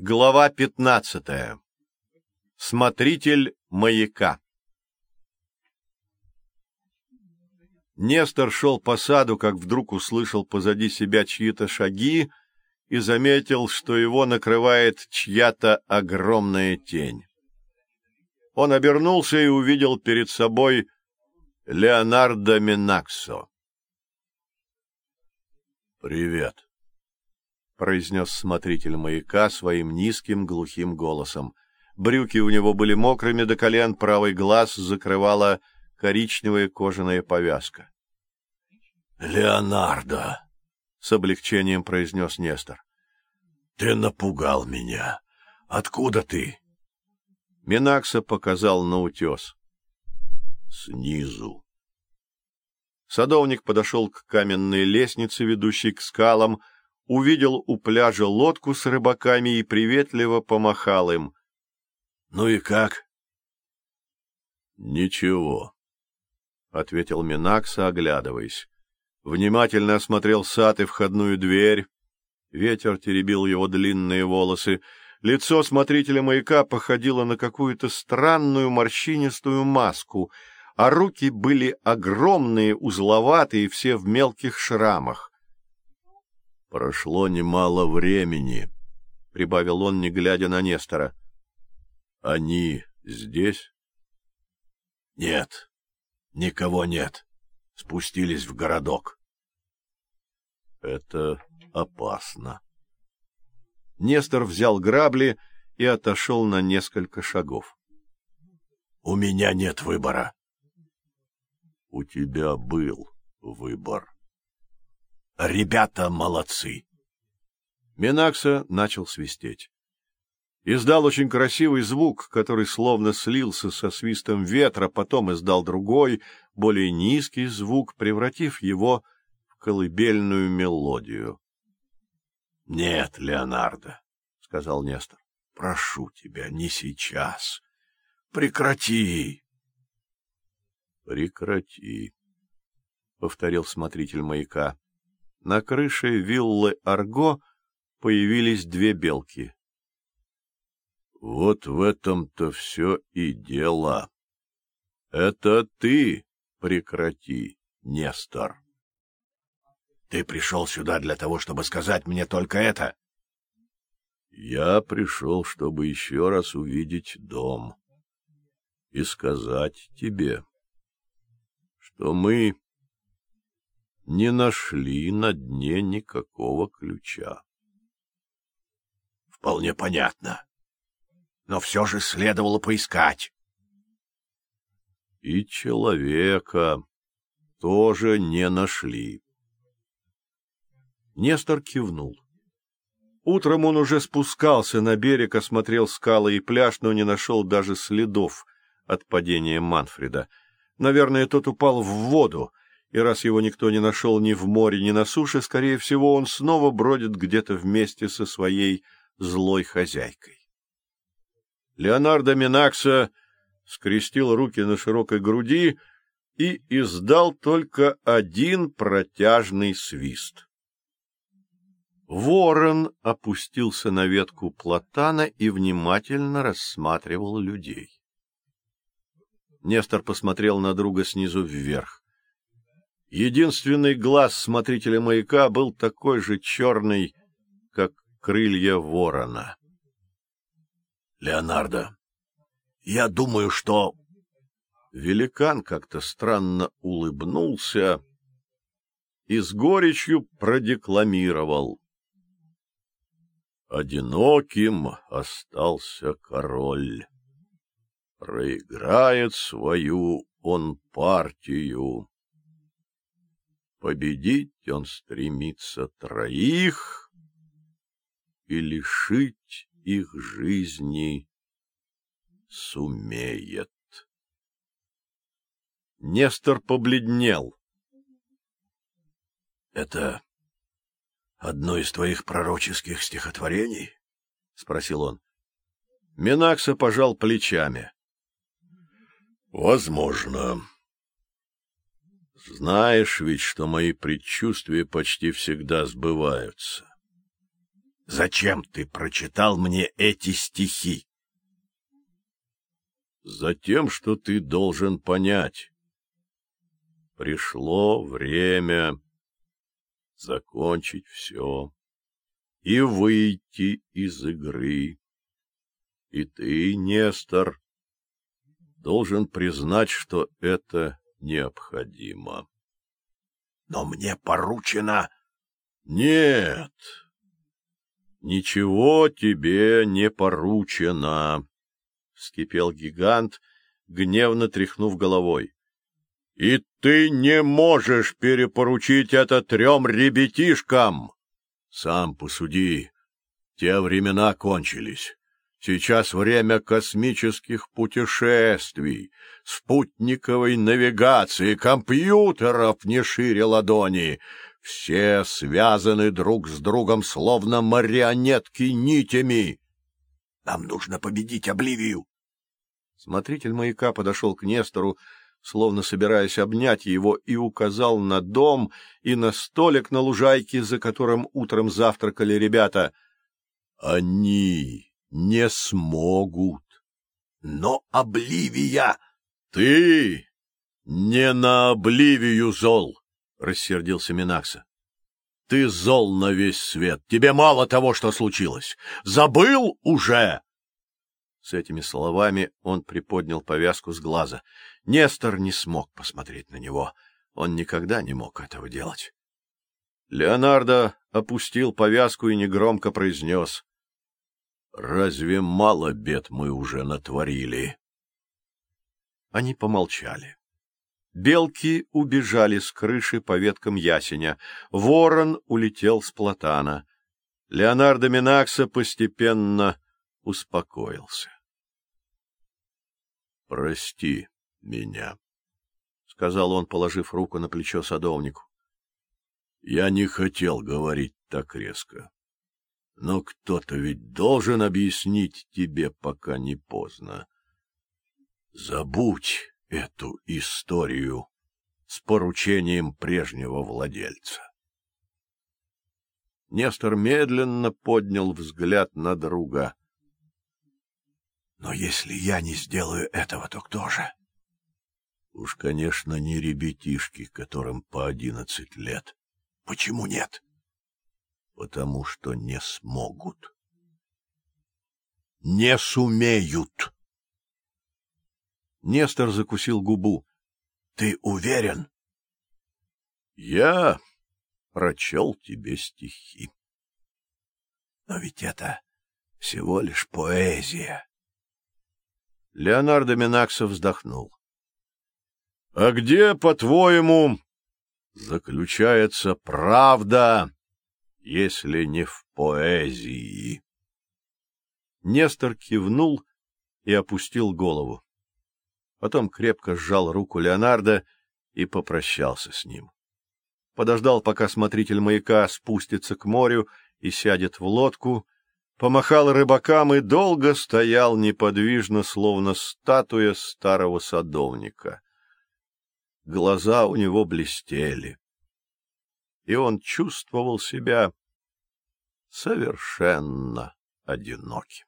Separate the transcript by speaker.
Speaker 1: Глава пятнадцатая. Смотритель маяка. Нестор шел по саду, как вдруг услышал позади себя чьи-то шаги и заметил, что его накрывает чья-то огромная тень. Он обернулся и увидел перед собой Леонардо Минаксо. «Привет», — произнес смотритель маяка своим низким глухим голосом. Брюки у него были мокрыми до колен, правый глаз закрывала коричневая кожаная повязка. — Леонардо! — с облегчением произнес Нестор. — Ты напугал меня. Откуда ты? Минакса показал на утес. — Снизу. Садовник подошел к каменной лестнице, ведущей к скалам, — увидел у пляжа лодку с рыбаками и приветливо помахал им. — Ну и как? — Ничего, — ответил Минакса, оглядываясь. Внимательно осмотрел сад и входную дверь. Ветер теребил его длинные волосы. Лицо смотрителя маяка походило на какую-то странную морщинистую маску, а руки были огромные, узловатые, все в мелких шрамах. — Прошло немало времени, — прибавил он, не глядя на Нестора. — Они здесь? — Нет, никого нет. Спустились в городок. — Это опасно. Нестор взял грабли и отошел на несколько шагов. — У меня нет выбора. — У тебя был выбор. — Ребята молодцы. Минакса начал свистеть. Издал очень красивый звук, который словно слился со свистом ветра, потом издал другой, более низкий звук, превратив его в колыбельную мелодию. — Нет, Леонардо, — сказал Нестор, — прошу тебя, не сейчас. Прекрати. — Прекрати, — повторил смотритель маяка на крыше виллы Арго появились две белки. — Вот в этом-то все и дело. Это ты прекрати, Нестор. — Ты пришел сюда для того, чтобы сказать мне только это? — Я пришел, чтобы еще раз увидеть дом и сказать тебе, что мы не нашли на дне никакого ключа. — Вполне понятно. Но все же следовало поискать. — И человека тоже не нашли. Нестор кивнул. Утром он уже спускался на берег, осмотрел скалы и пляж, но не нашел даже следов от падения Манфреда. Наверное, тот упал в воду, и раз его никто не нашел ни в море, ни на суше, скорее всего, он снова бродит где-то вместе со своей злой хозяйкой. Леонардо Минакса скрестил руки на широкой груди и издал только один протяжный свист. Ворон опустился на ветку платана и внимательно рассматривал людей. Нестор посмотрел на друга снизу вверх. Единственный глаз смотрителя маяка был такой же черный, как крылья ворона. — Леонардо, я думаю, что... Великан как-то странно улыбнулся и с горечью продекламировал. Одиноким остался король. Проиграет свою он партию. Победить он стремится троих и лишить их жизни сумеет. Нестор побледнел. — Это одно из твоих пророческих стихотворений? — спросил он. Минакса пожал плечами. — Возможно. Знаешь ведь, что мои предчувствия почти всегда сбываются. Зачем ты прочитал мне эти стихи? Затем, что ты должен понять. Пришло время закончить все и выйти из игры. И ты, Нестор, должен признать, что это необходимо. Но мне поручено... Нет, ничего тебе не поручено, — вскипел гигант, гневно тряхнув головой. — И ты не можешь перепоручить это трем ребятишкам. Сам посуди, те времена кончились. Сейчас время космических путешествий, спутниковой навигации, компьютеров не шире ладони. Все связаны друг с другом, словно марионетки нитями. Нам нужно победить Обливию. Смотритель маяка подошел к Нестору, словно собираясь обнять его, и указал на дом и на столик на лужайке, за которым утром завтракали ребята. — Они не смогут. Но Обливия... — Ты не на Обливию зол, — рассердился Минакса. — Ты зол на весь свет. Тебе мало того, что случилось. Забыл уже? С этими словами он приподнял повязку с глаза. Нестор не смог посмотреть на него. Он никогда не мог этого делать. Леонардо опустил повязку и негромко произнес. Разве мало бед мы уже натворили? Они помолчали. Белки убежали с крыши по веткам ясеня. Ворон улетел с платана. Леонардо Минакса постепенно успокоился. — Прости меня, — сказал он, положив руку на плечо садовнику. — Я не хотел говорить так резко. Но кто-то ведь должен объяснить тебе, пока не поздно. Забудь эту историю с поручением прежнего владельца. Нестор медленно поднял взгляд на друга. — Но если я не сделаю этого, то кто же? — Уж, конечно, не ребятишки, которым по одиннадцать лет. — Почему нет? — потому что не смогут. Не сумеют. Нестор закусил губу. — Ты уверен? — Я прочел тебе стихи. — Но ведь это всего лишь поэзия. Леонардо Минаксов вздохнул. — А где, по-твоему, заключается правда если не в поэзии. Нестор кивнул и опустил голову. Потом крепко сжал руку Леонардо и попрощался с ним. Подождал, пока смотритель маяка спустится к морю и сядет в лодку, помахал рыбакам и долго стоял неподвижно, словно статуя старого садовника. Глаза у него блестели и он чувствовал себя совершенно одиноким.